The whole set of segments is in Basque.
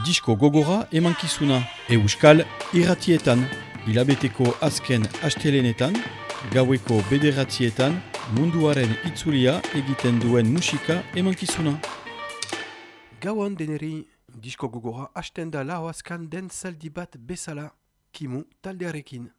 disko gogora emankizuna euskal irratietan, hilabeteko azken astelenetan, gaueko bederatzietan, munduaren itzulia egiten duen musika emankizuna. Gauan deneri, disko gogora hasten da lau azkan den zaldi bat bezala, kimu taldearekin.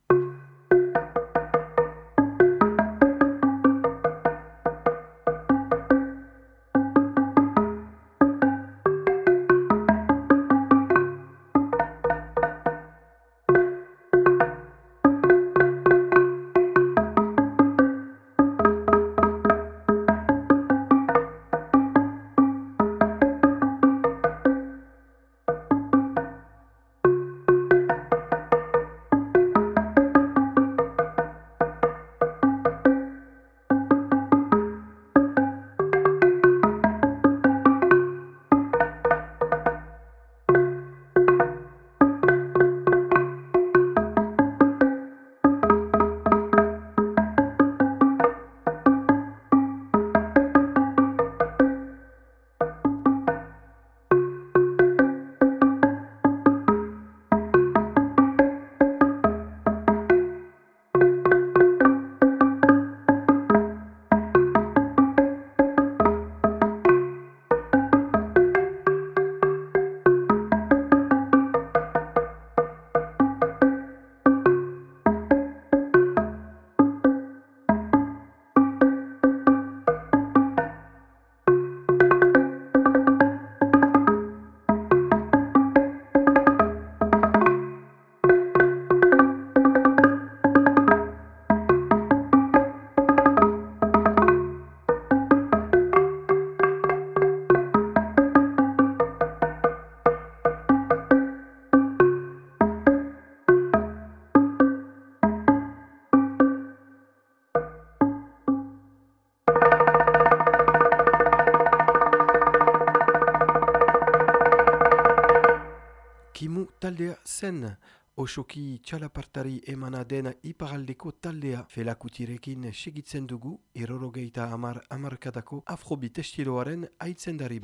Taldea zen, osoki txalapartari emana den iparaldeko taldea felakutirekin segitzen dugu erorogeita amar amarkadako afrobit estiloaren aitzendari.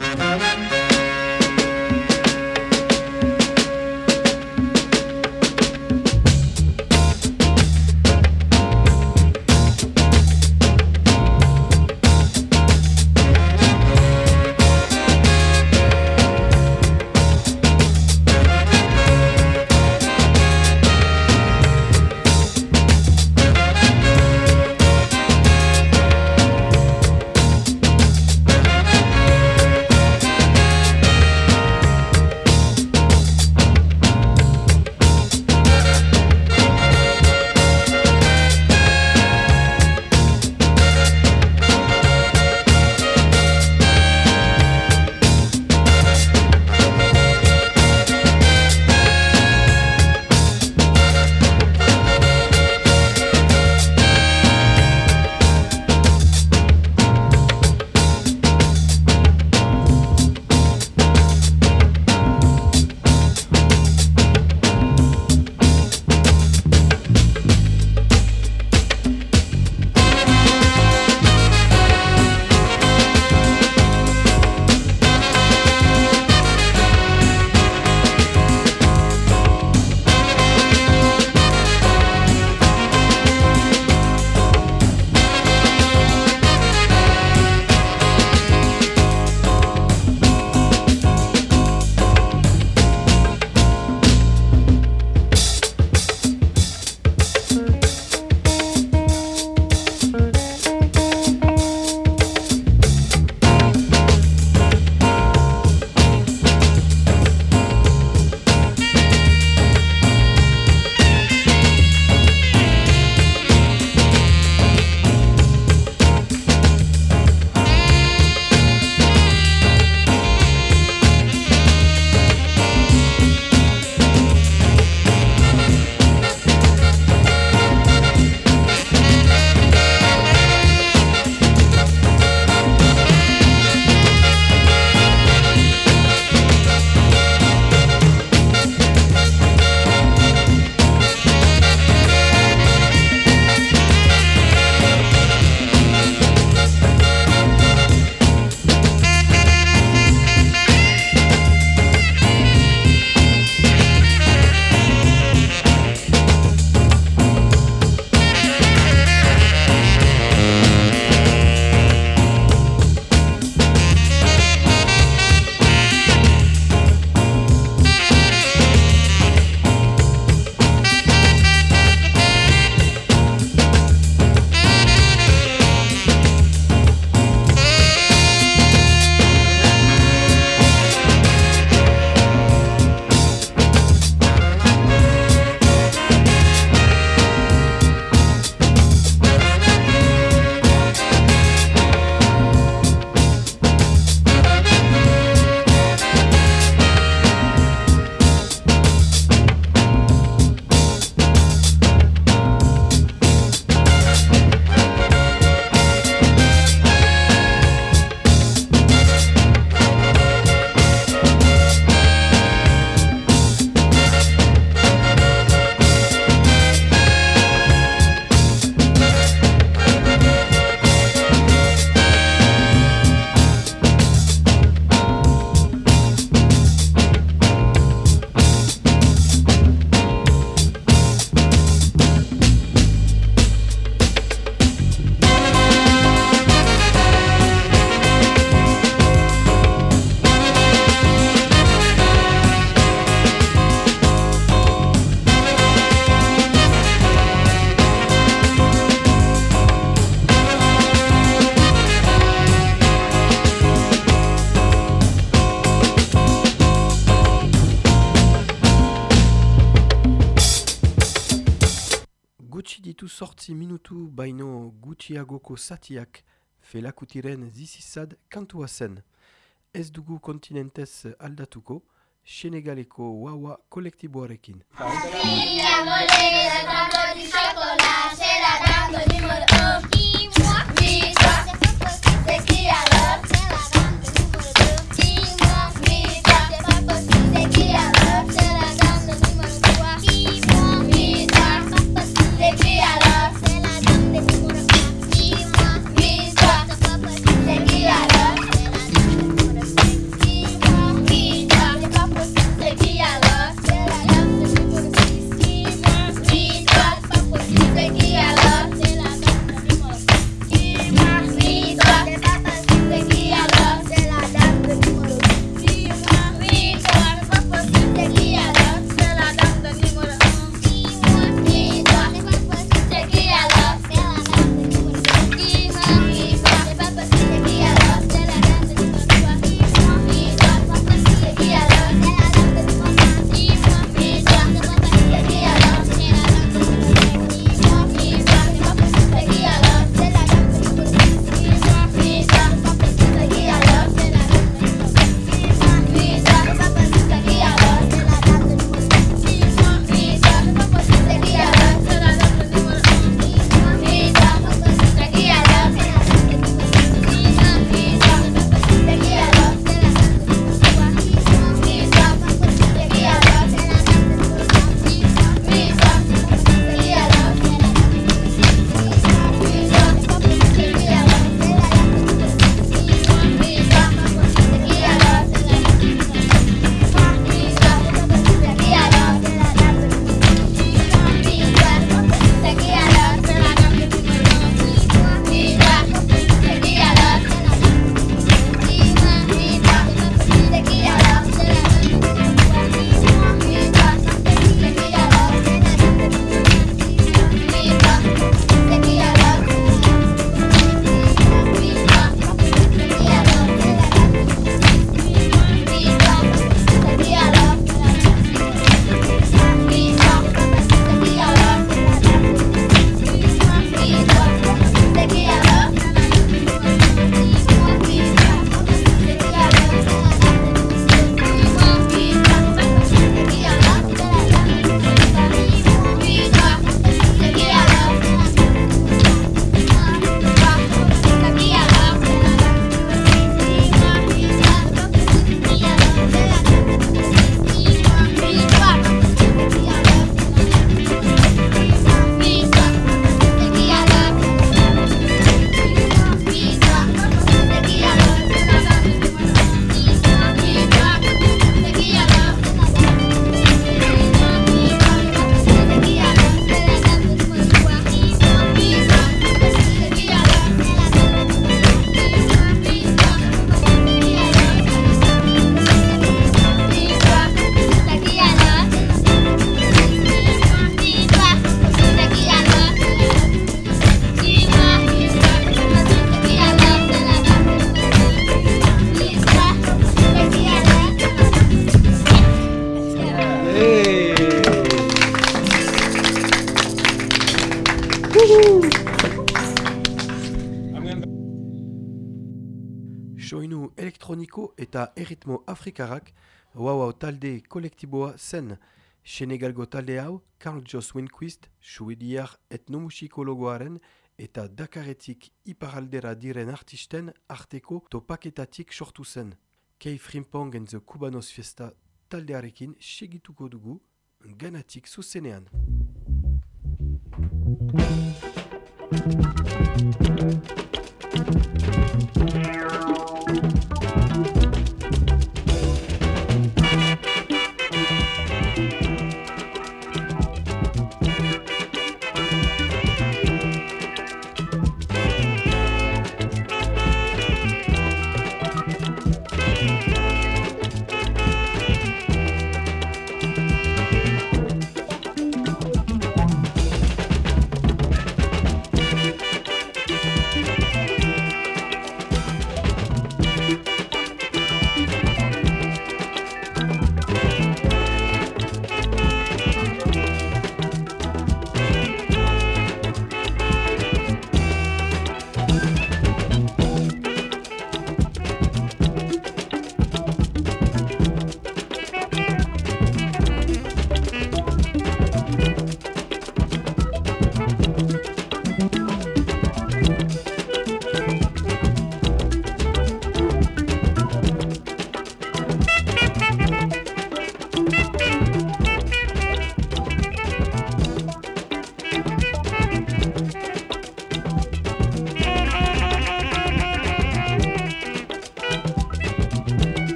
Munduko Satiak felakutiren zizizad kantua zen. Ez dugu aldatuko, Senegaleko Wawa kolektiboarekin. Tell Turismo Afrikarak, Wawa Talde Colectivoa Sen, Senegalgo Talde hau, Carl Jos Winquist, Suidiar et Nomusikologoaren eta Dakaretik iparaldera diren artisten arteko topaketatik sortu zen. Keif Frimpong and the Cubanos Fiesta taldearekin segituko dugu, ganatik zuzenean. Thank.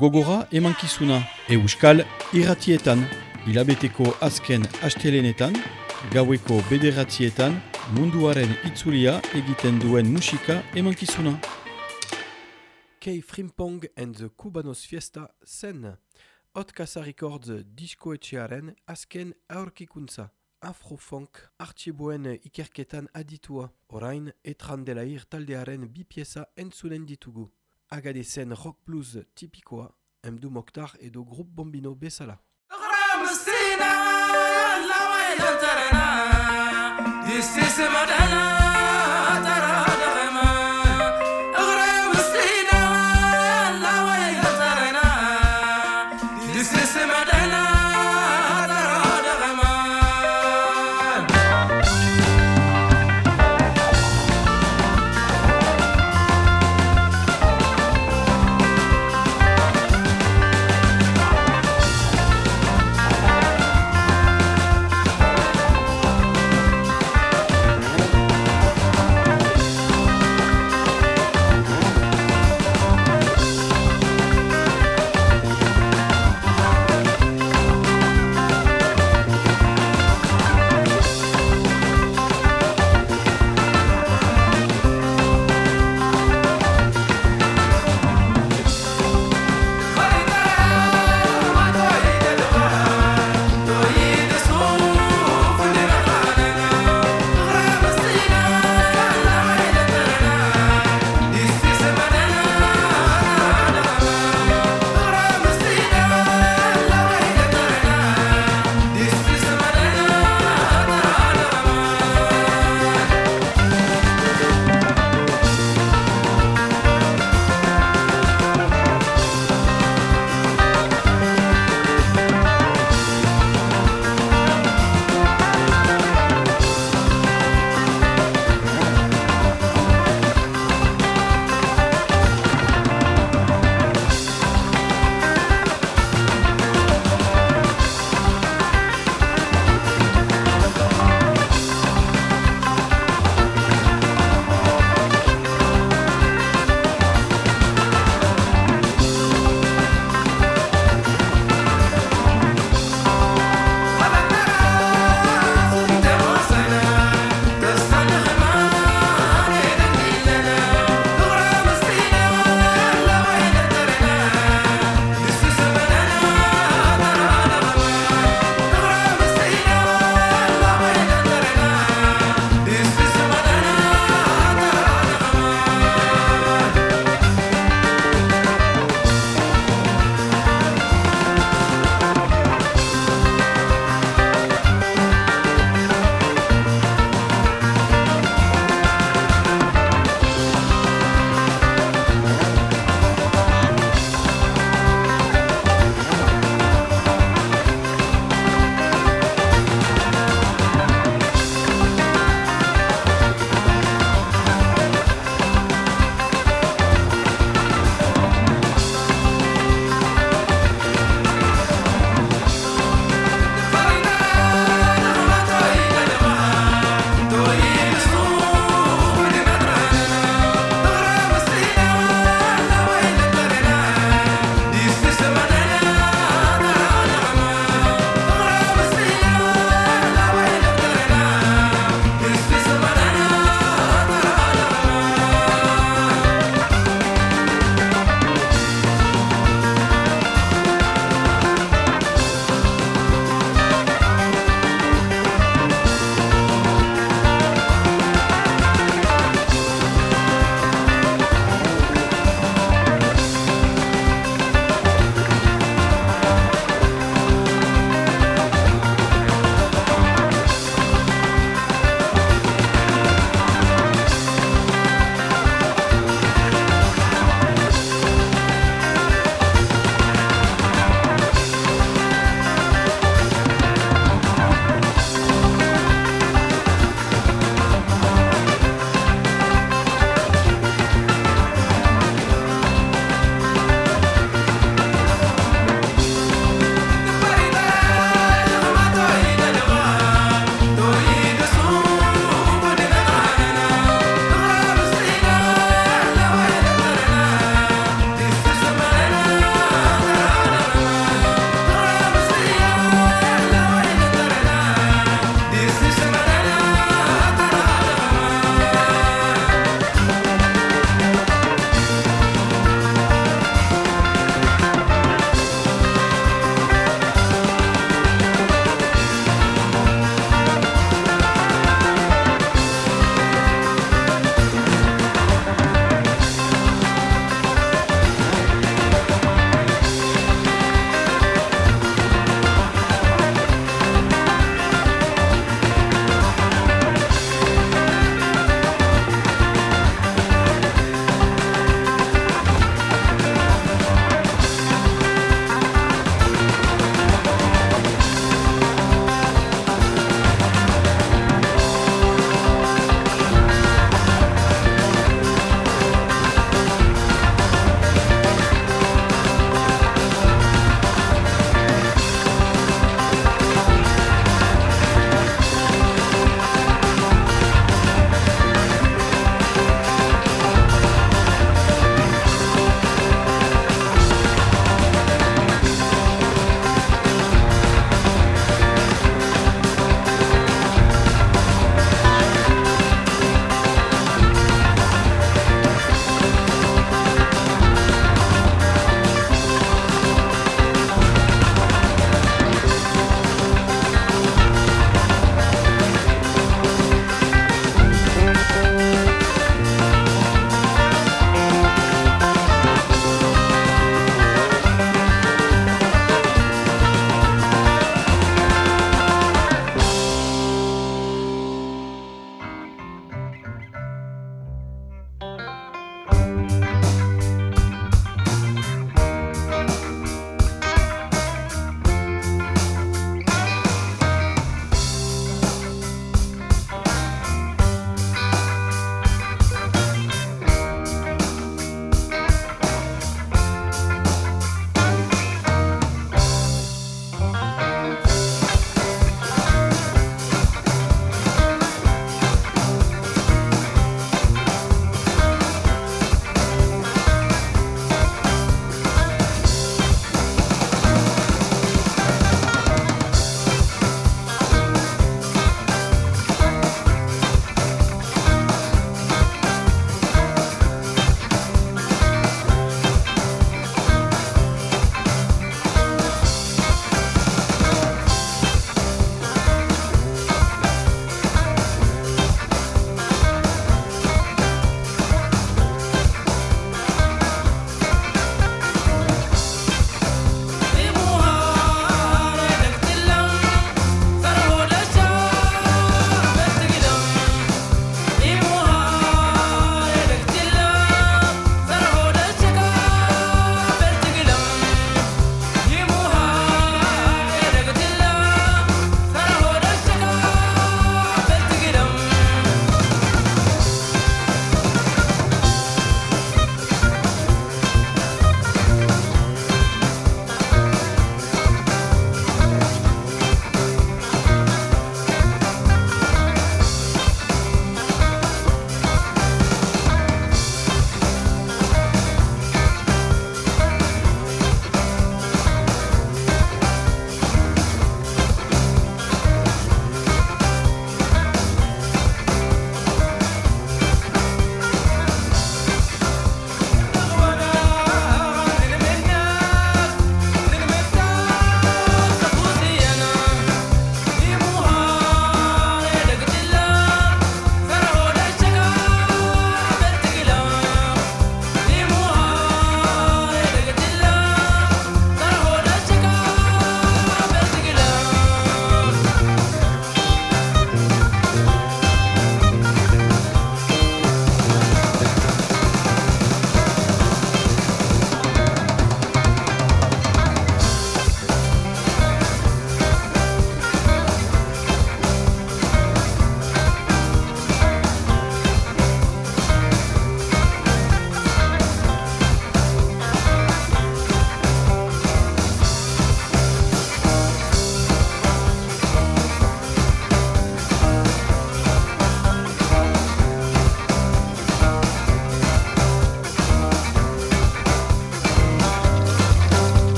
gogora emankizuna euskal irratietan, hilabeteko azken astelenetan, gaueko bederatzietan, munduaren itzulia egiten duen musika emankizuna. Kei Frimpong and the Cubanos Fiesta zen. Hot Casa Records disko etxearen azken aurkikuntza. Afrofunk artxiboen ikerketan aditua. Orain, etran dela ir taldearen bi pieza entzunen ditugu. Agadesen rock blues typicoa, Mdou Mokhtar et do groupe Bombino Bessala.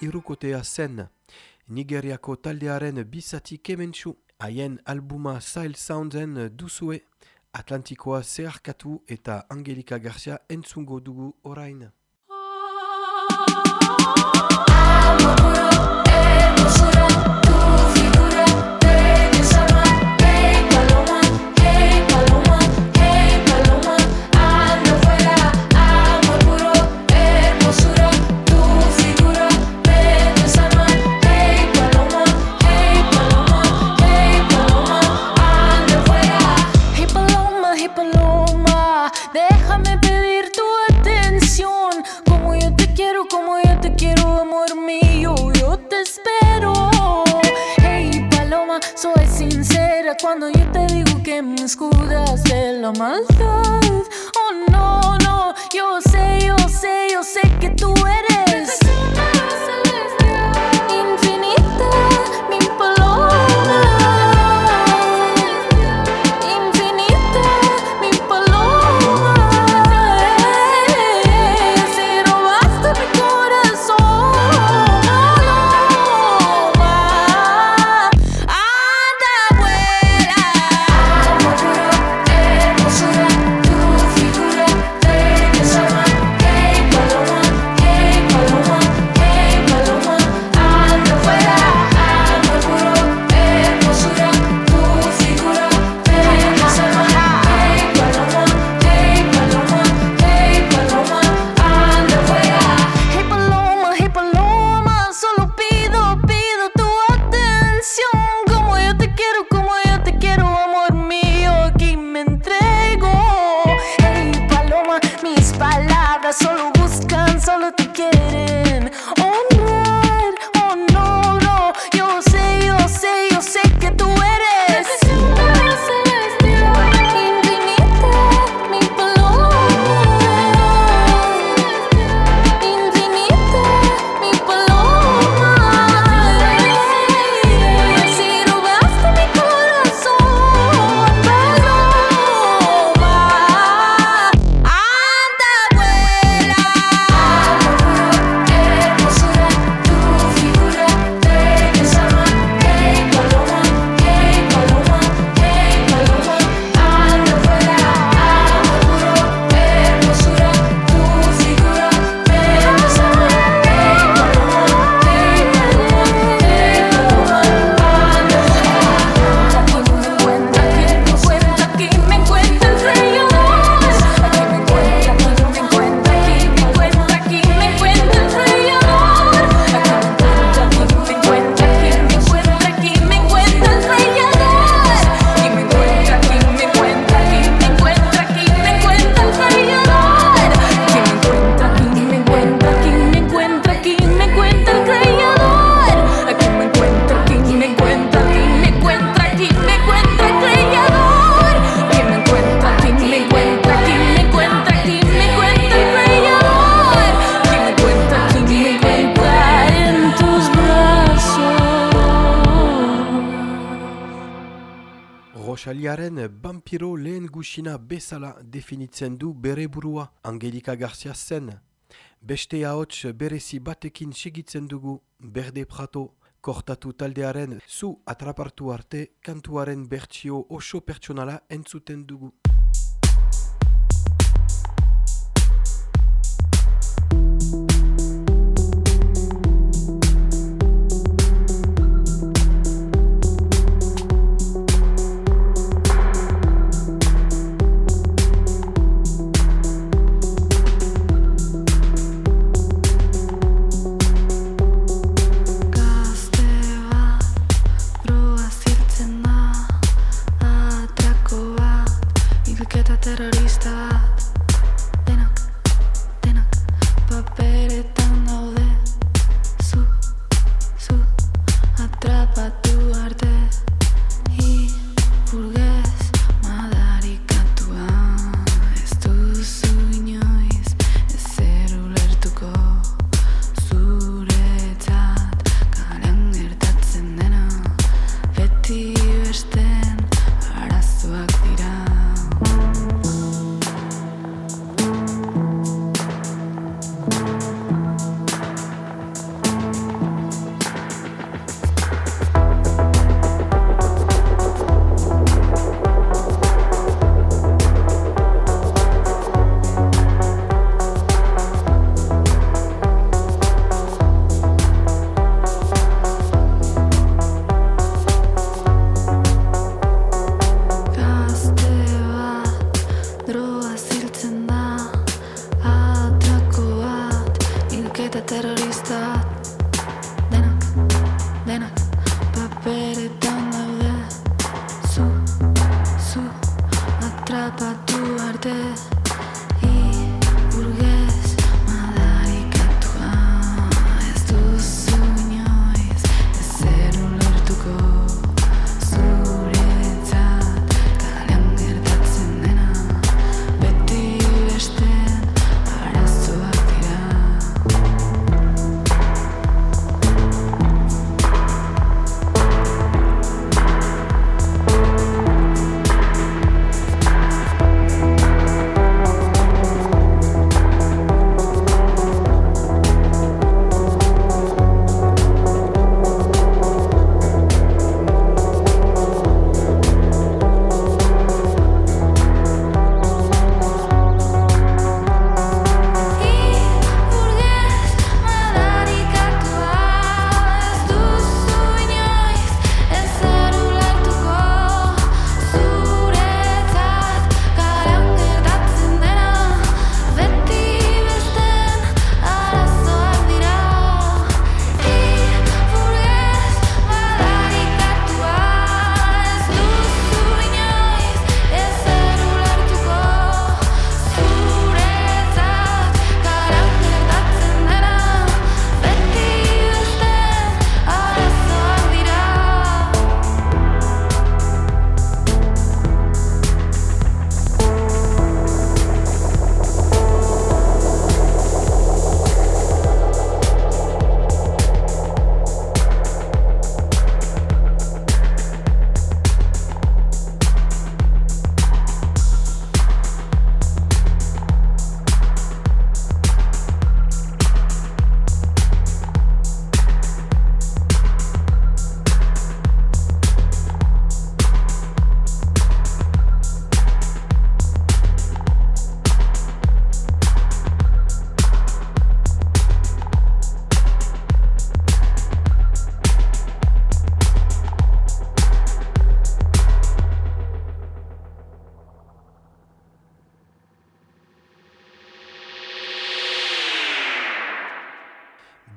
irukotea zen. Nigeriako taldearen bizati kementsu, haien albuma Sail Soundsen duzue, Atlantikoa zeharkatu eta Angelika Garcia entzungo dugu orain. cuando yo te digo que me escudas de la maldad. Oh no, no, yo sé, yo sé, yo sé que tú eres. definitzen du bere burua Angelika Garcia zen. Beste ahots berezi batekin segitzen dugu Berde Prato, kortatu taldearen zu atrapartu arte kantuaren bertsio oso pertsonala entzuten dugu.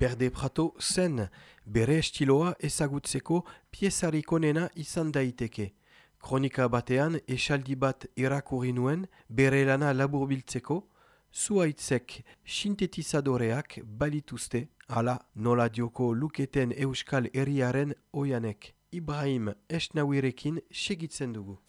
berde prato zen, bere estiloa ezagutzeko piezarik onena izan daiteke. Kronika batean esaldi bat erakurri nuen bere lana laburbiltzeko, zuaitzek sintetizadoreak balituzte, ala nola dioko luketen euskal herriaren oianek. Ibrahim Esnawirekin segitzen dugu.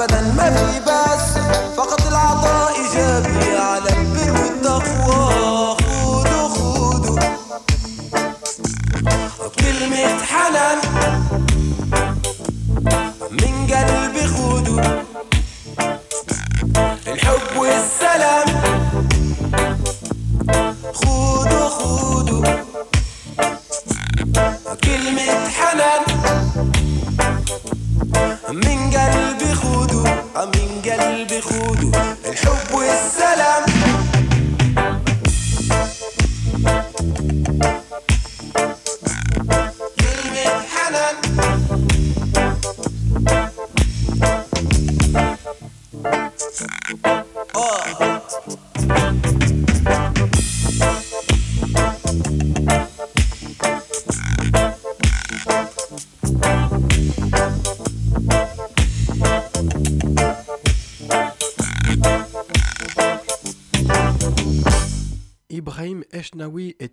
rather than maybe.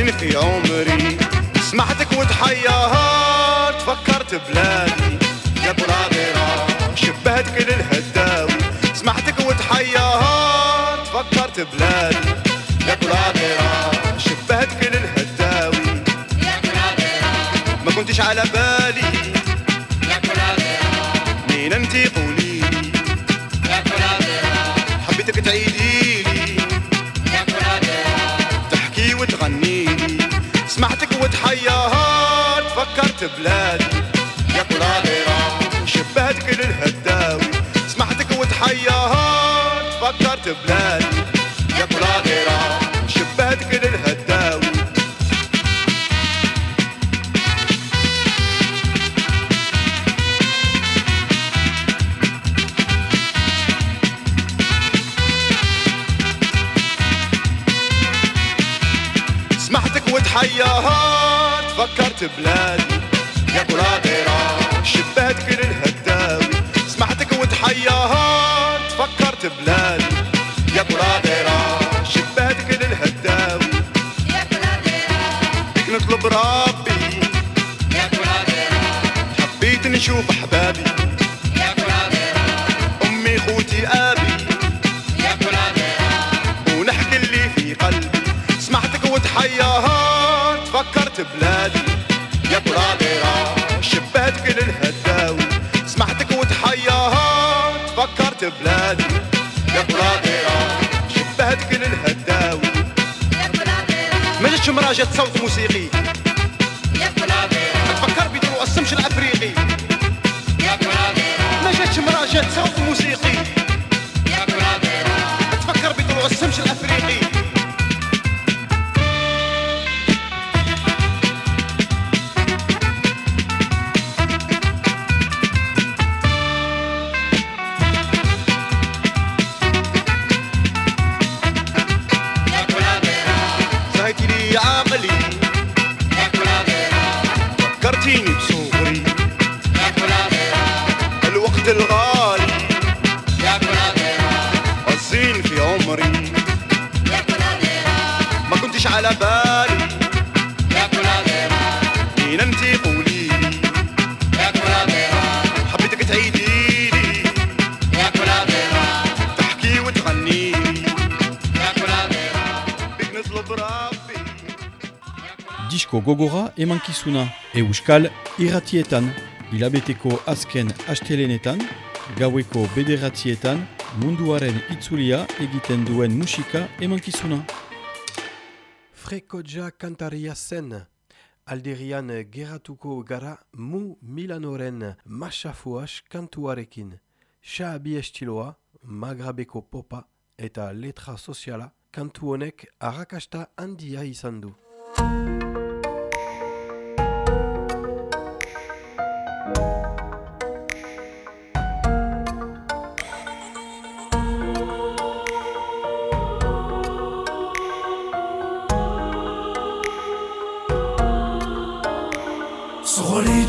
سنين في عمري. سمعتك وتحيرت فكرت بلادي. يا غيرة شبهت كل الهداوي. سمعتك وتحيرت فكرت بلادي. يا غيرة شبهت كل الهداوي. ما كنتش على بالي. مين انتي؟ قوي فكرت بلادي يا قرادرة شبهتك للهداوي سمعتك وتحيرت فكرت بلادي كنتش على بالي مين انتي قوليلي حبيتك تعيديلي تحكي وتغنيلي بيك نطلب ربي Disko gogora emankizuna Euskal irratietan, hilabeteko azken astelenetan, gaueko bederatzietan, munduaren itzulia egiten duen musika emankizuna. Fre Kodja kantaria zen. Alderian geratuko gara mu Milanoren masafuas kantuarekin. Xaabi estiloa, magrabeko popa eta letra soziala kantu honek arrakasta handia izan du.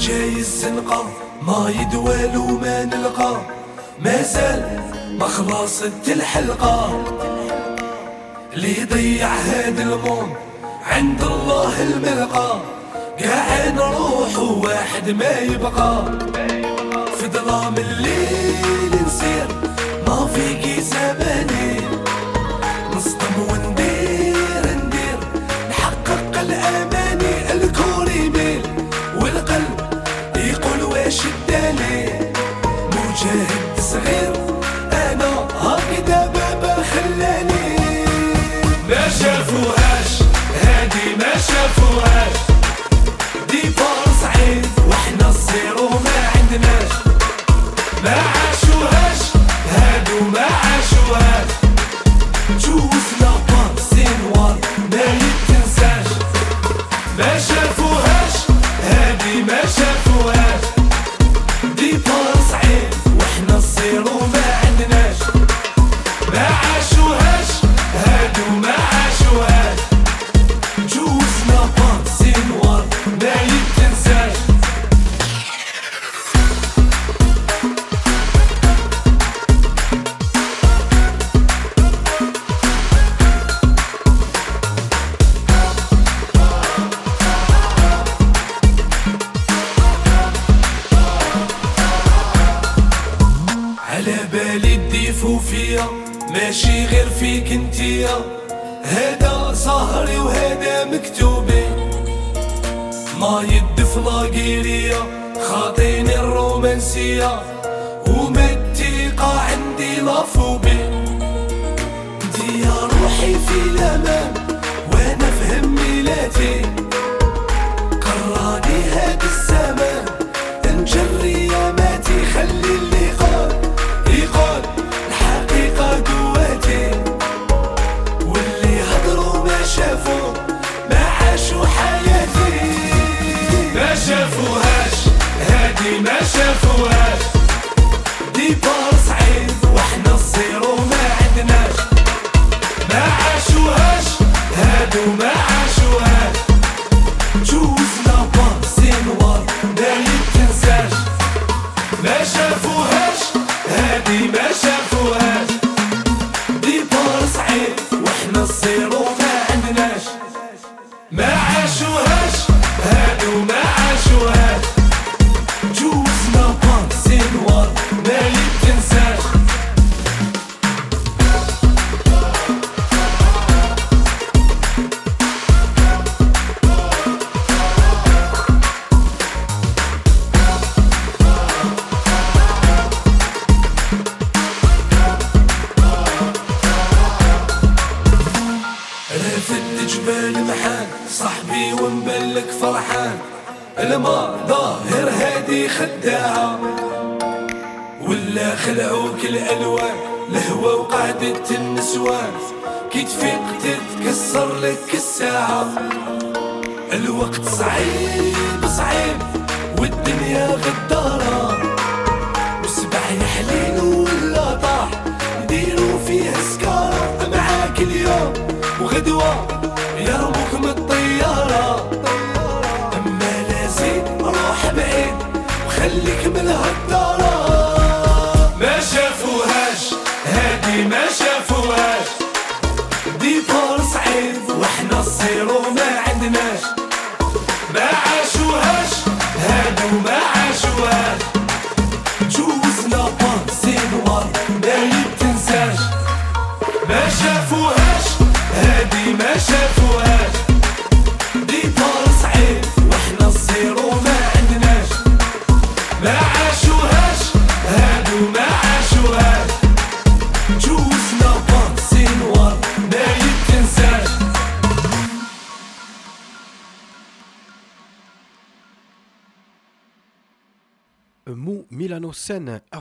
جاي الزنقة ما يدوال وما نلقى. ما زال ما خلصت الحلقة. اللي يضيع هاد الموند عند الله الملقى. قاع نروح وواحد ما يبقى. في ظلام الليل نسير ما فيكي زماني. ما عاشوهاش هادو ما عاشوهاش. جوز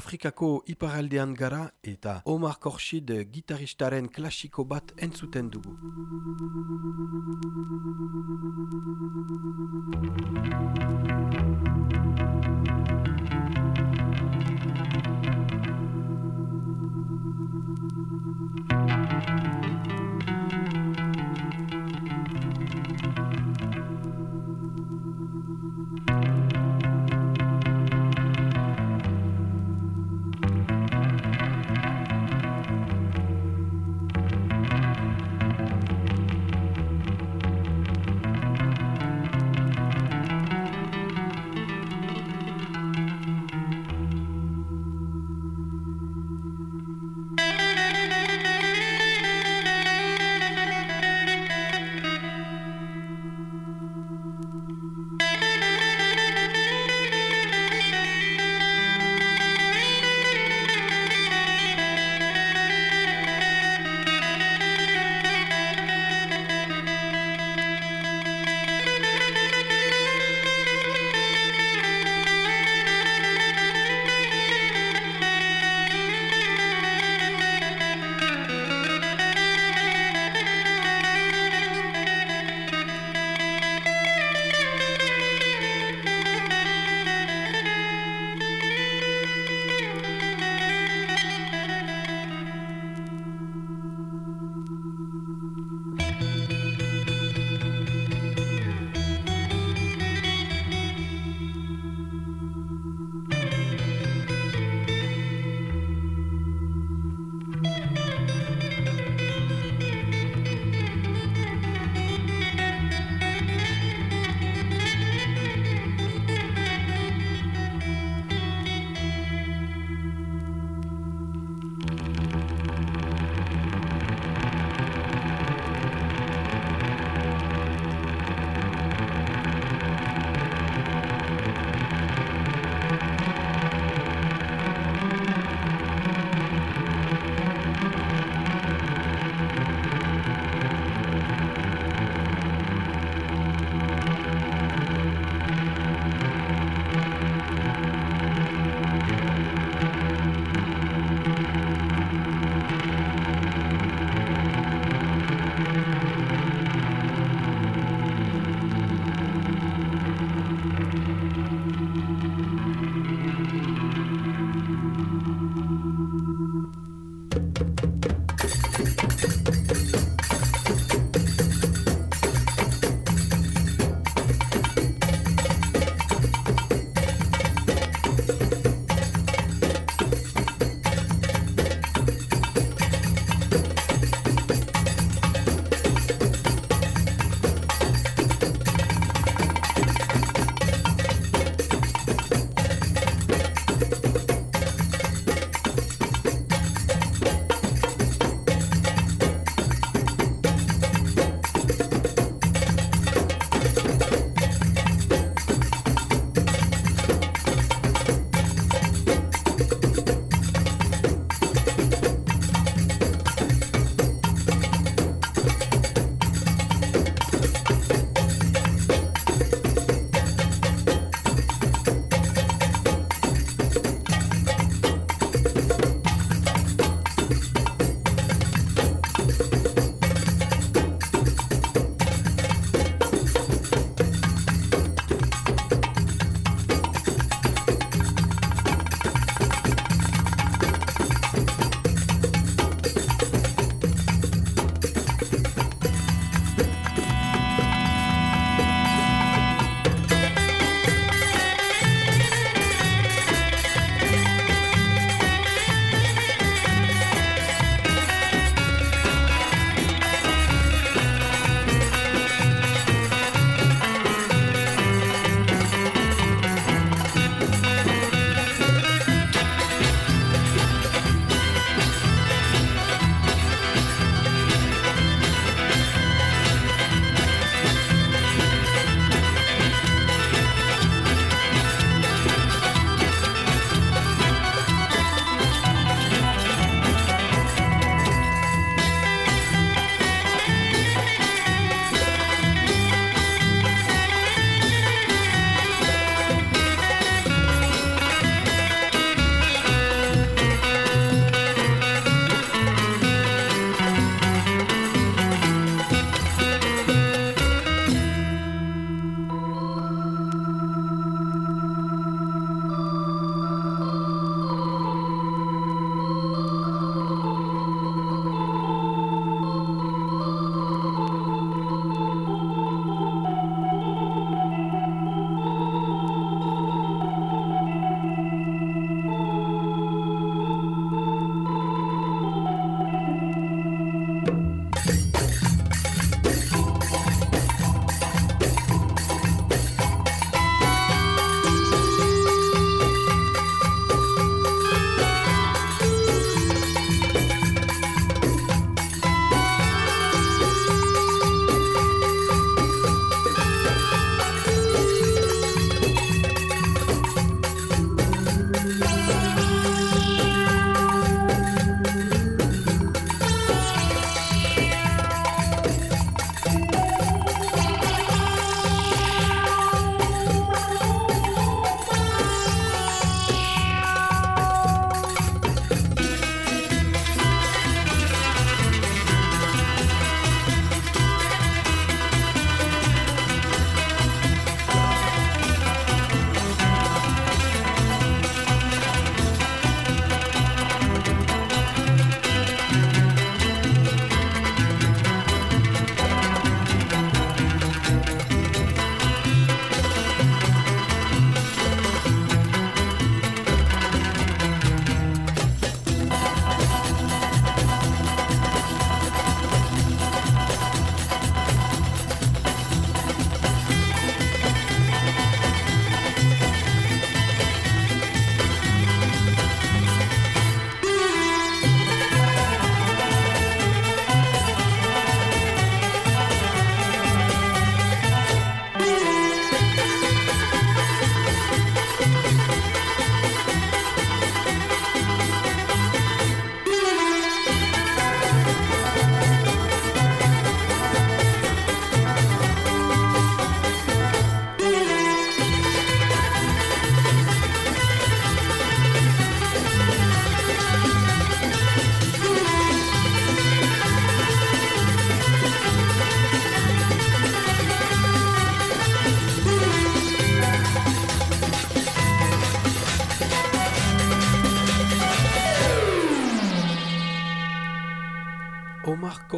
Afrikako iparaldean gara eta Omar Korshid gitaristaren klasiko bat entzuten dugu.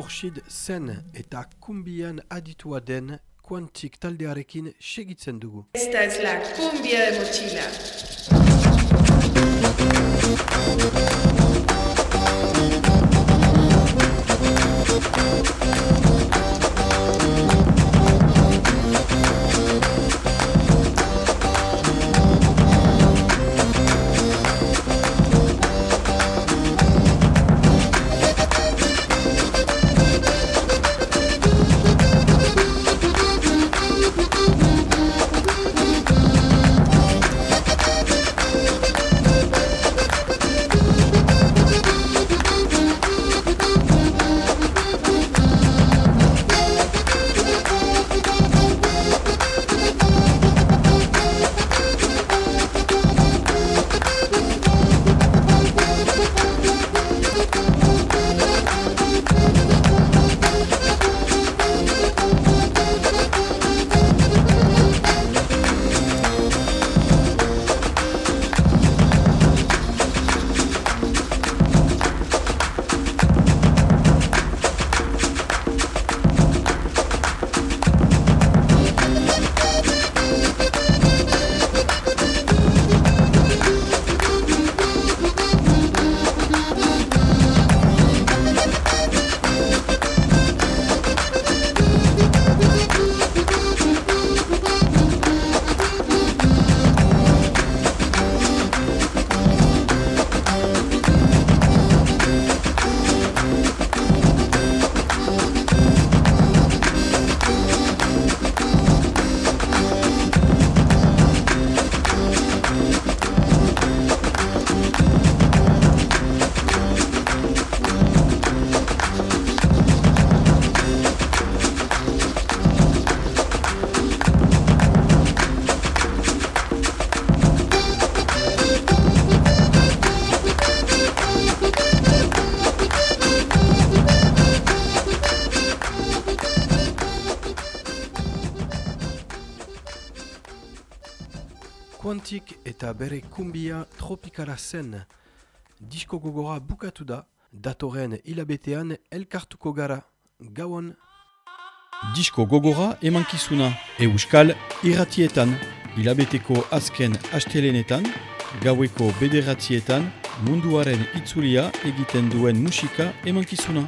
Omar Korshid zen eta kumbian aditua den kuantik taldearekin segitzen dugu. Esta es la cumbia de mochila. Kuantik eta bere kumbia tropikala zen. Disko gogora bukatu da, datorren hilabetean elkartuko gara. Gauan, Disko gogora emankizuna euskal irratietan, hilabeteko azken astelenetan, gaueko bederatzietan, munduaren itzulia egiten duen musika emankizuna.